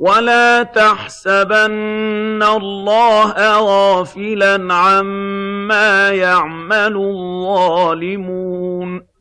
وَلَا تَحْسَبَنَّ اللَّهَ غَافِلًا عَمَّا يَعْمَلُ الظَّالِمُونَ